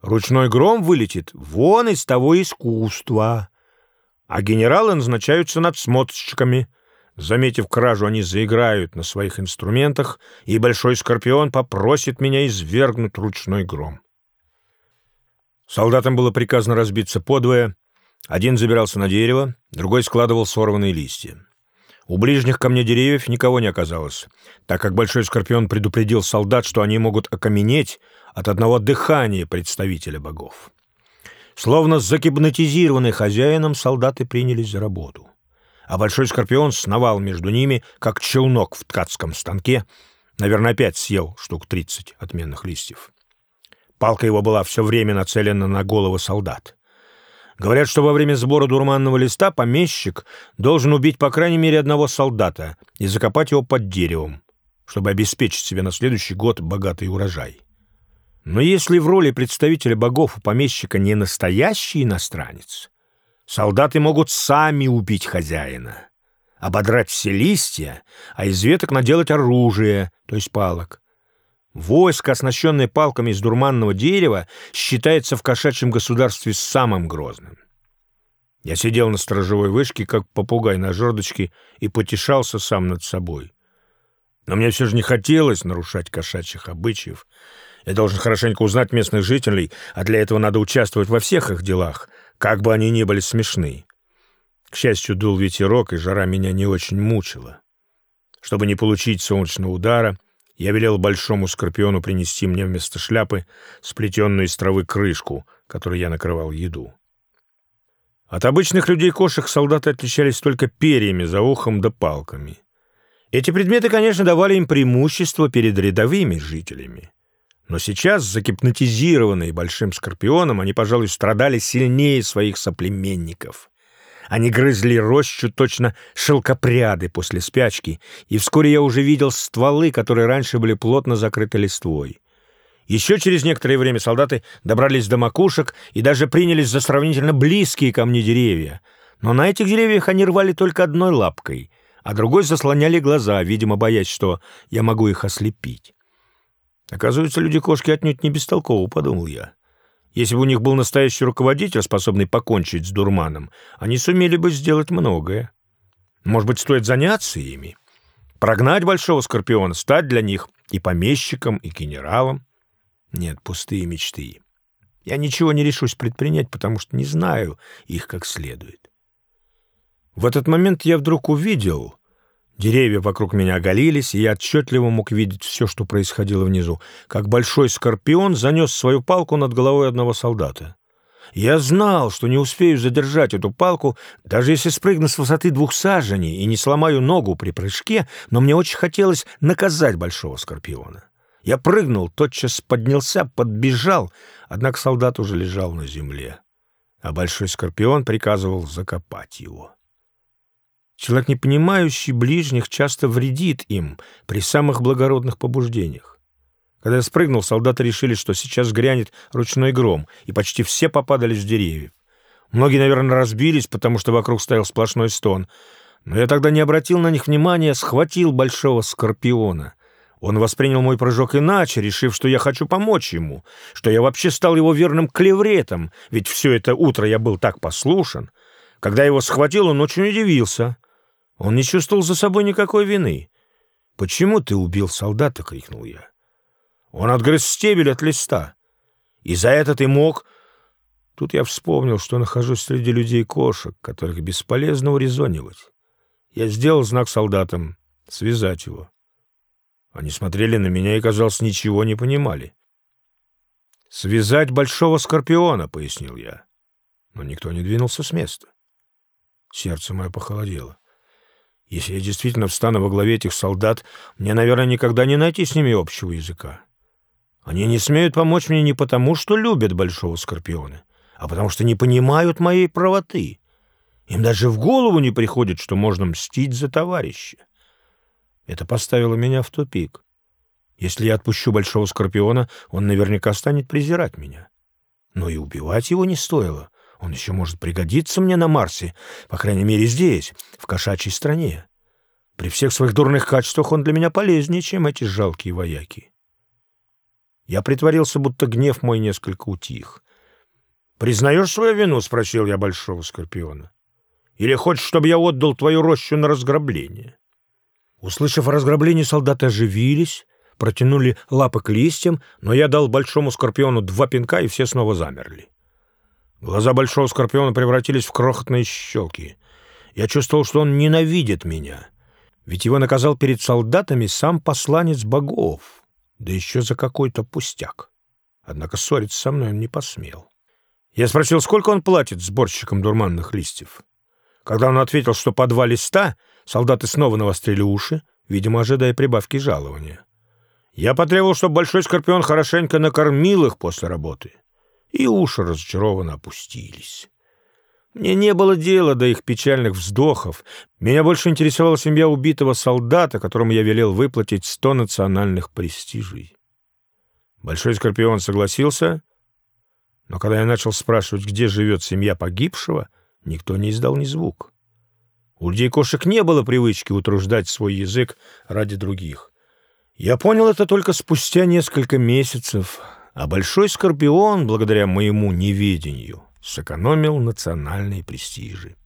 Ручной гром вылетит вон из того искусства. А генералы назначаются надсмотрщиками. Заметив кражу, они заиграют на своих инструментах, и Большой Скорпион попросит меня извергнуть ручной гром. Солдатам было приказано разбиться подвое. Один забирался на дерево, другой складывал сорванные листья. У ближних ко мне деревьев никого не оказалось, так как Большой Скорпион предупредил солдат, что они могут окаменеть от одного дыхания представителя богов. Словно загипнотизированный хозяином, солдаты принялись за работу. А Большой Скорпион сновал между ними, как челнок в ткацком станке, наверное, опять съел штук тридцать отменных листьев. Палка его была все время нацелена на головы солдат. Говорят, что во время сбора дурманного листа помещик должен убить по крайней мере одного солдата и закопать его под деревом, чтобы обеспечить себе на следующий год богатый урожай. Но если в роли представителя богов у помещика не настоящий иностранец, солдаты могут сами убить хозяина, ободрать все листья, а из веток наделать оружие, то есть палок. Войско, оснащенное палками из дурманного дерева, считается в кошачьем государстве самым грозным. Я сидел на сторожевой вышке, как попугай на жердочке, и потешался сам над собой. Но мне все же не хотелось нарушать кошачьих обычаев. Я должен хорошенько узнать местных жителей, а для этого надо участвовать во всех их делах, как бы они ни были смешны. К счастью, дул ветерок, и жара меня не очень мучила. Чтобы не получить солнечного удара, я велел большому скорпиону принести мне вместо шляпы сплетенную из травы крышку, которой я накрывал еду. От обычных людей-кошек солдаты отличались только перьями за ухом да палками. Эти предметы, конечно, давали им преимущество перед рядовыми жителями. Но сейчас, закипнотизированные большим скорпионом, они, пожалуй, страдали сильнее своих соплеменников. Они грызли рощу точно шелкопряды после спячки, и вскоре я уже видел стволы, которые раньше были плотно закрыты листвой. Еще через некоторое время солдаты добрались до макушек и даже принялись за сравнительно близкие ко мне деревья. Но на этих деревьях они рвали только одной лапкой, а другой заслоняли глаза, видимо, боясь, что я могу их ослепить. Оказывается, люди-кошки отнюдь не бестолково, подумал я. Если бы у них был настоящий руководитель, способный покончить с дурманом, они сумели бы сделать многое. Может быть, стоит заняться ими? Прогнать большого скорпиона, стать для них и помещиком, и генералом? Нет, пустые мечты. Я ничего не решусь предпринять, потому что не знаю их как следует. В этот момент я вдруг увидел, Деревья вокруг меня оголились, и я отчетливо мог видеть все, что происходило внизу, как большой скорпион занес свою палку над головой одного солдата. Я знал, что не успею задержать эту палку, даже если спрыгну с высоты двух саженей и не сломаю ногу при прыжке, но мне очень хотелось наказать большого скорпиона. Я прыгнул, тотчас поднялся, подбежал, однако солдат уже лежал на земле, а большой скорпион приказывал закопать его. Человек, не понимающий ближних, часто вредит им при самых благородных побуждениях. Когда я спрыгнул, солдаты решили, что сейчас грянет ручной гром, и почти все попадали с деревьев. Многие, наверное, разбились, потому что вокруг стоял сплошной стон. Но я тогда не обратил на них внимания, схватил большого скорпиона. Он воспринял мой прыжок иначе, решив, что я хочу помочь ему, что я вообще стал его верным клевретом, ведь все это утро я был так послушен. Когда его схватил, он очень удивился. Он не чувствовал за собой никакой вины. «Почему ты убил солдата?» — крикнул я. «Он отгрыз стебель от листа. И за это ты мог...» Тут я вспомнил, что нахожусь среди людей-кошек, которых бесполезно урезонивать. Я сделал знак солдатам — связать его. Они смотрели на меня и, казалось, ничего не понимали. «Связать большого скорпиона», — пояснил я. Но никто не двинулся с места. Сердце мое похолодело. Если я действительно встану во главе этих солдат, мне, наверное, никогда не найти с ними общего языка. Они не смеют помочь мне не потому, что любят Большого Скорпиона, а потому что не понимают моей правоты. Им даже в голову не приходит, что можно мстить за товарища. Это поставило меня в тупик. Если я отпущу Большого Скорпиона, он наверняка станет презирать меня. Но и убивать его не стоило. Он еще может пригодиться мне на Марсе, по крайней мере здесь, в кошачьей стране. При всех своих дурных качествах он для меня полезнее, чем эти жалкие вояки. Я притворился, будто гнев мой несколько утих. «Признаешь свою вину?» — спросил я Большого Скорпиона. «Или хочешь, чтобы я отдал твою рощу на разграбление?» Услышав о разграблении, солдаты оживились, протянули лапы к листьям, но я дал Большому Скорпиону два пинка, и все снова замерли. Глаза Большого Скорпиона превратились в крохотные щелки. Я чувствовал, что он ненавидит меня, ведь его наказал перед солдатами сам посланец богов, да еще за какой-то пустяк. Однако ссориться со мной он не посмел. Я спросил, сколько он платит сборщикам дурманных листьев. Когда он ответил, что по два листа, солдаты снова навострили уши, видимо, ожидая прибавки жалования. Я потребовал, чтобы Большой Скорпион хорошенько накормил их после работы. И уши разочарованно опустились. Мне не было дела до их печальных вздохов. Меня больше интересовала семья убитого солдата, которому я велел выплатить сто национальных престижей. Большой Скорпион согласился, но когда я начал спрашивать, где живет семья погибшего, никто не издал ни звук. У людей кошек не было привычки утруждать свой язык ради других. Я понял это только спустя несколько месяцев, а Большой Скорпион, благодаря моему неведению, сэкономил национальные престижи.